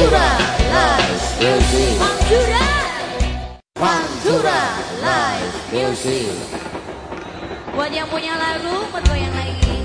Pantura Live. Music Pantura Pantura Live Music. Buat yang punya lagu, pergoyang lagi.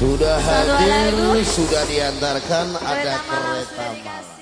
Sudah hadir, sudah diantarkan ada kereta malam.